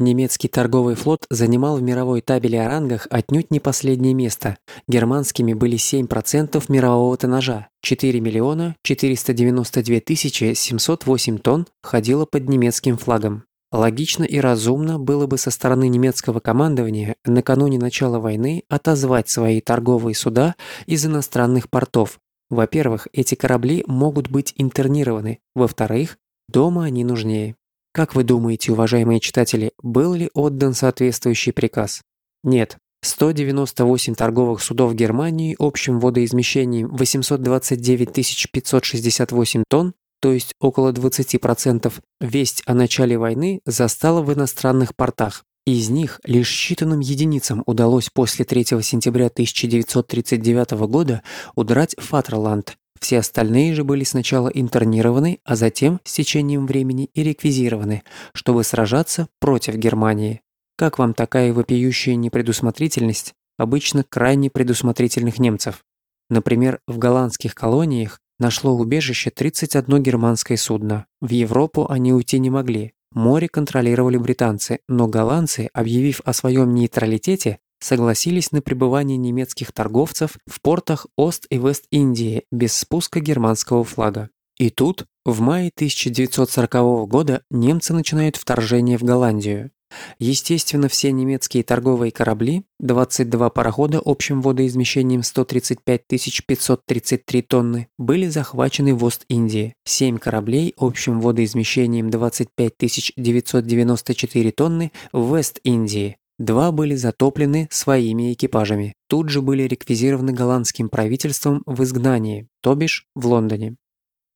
Немецкий торговый флот занимал в мировой табеле о рангах отнюдь не последнее место. Германскими были 7% мирового тоннажа. 4 миллиона 492 тысячи 708 тонн ходило под немецким флагом. Логично и разумно было бы со стороны немецкого командования накануне начала войны отозвать свои торговые суда из иностранных портов. Во-первых, эти корабли могут быть интернированы. Во-вторых, дома они нужнее. Как вы думаете, уважаемые читатели, был ли отдан соответствующий приказ? Нет. 198 торговых судов Германии общим водоизмещением 829 568 тонн, то есть около 20%, весть о начале войны застала в иностранных портах. Из них лишь считанным единицам удалось после 3 сентября 1939 года удрать Фатерланд, все остальные же были сначала интернированы, а затем, с течением времени, и реквизированы, чтобы сражаться против Германии. Как вам такая вопиющая непредусмотрительность обычно крайне предусмотрительных немцев? Например, в голландских колониях нашло убежище 31 германское судно. В Европу они уйти не могли. Море контролировали британцы, но голландцы, объявив о своем нейтралитете, согласились на пребывание немецких торговцев в портах Ост- и Вест-Индии без спуска германского флага. И тут, в мае 1940 года, немцы начинают вторжение в Голландию. Естественно, все немецкие торговые корабли, 22 парохода общим водоизмещением 135 533 тонны, были захвачены в Ост-Индии. 7 кораблей общим водоизмещением 25 994 тонны в Вест-Индии. Два были затоплены своими экипажами. Тут же были реквизированы голландским правительством в изгнании, то бишь в Лондоне.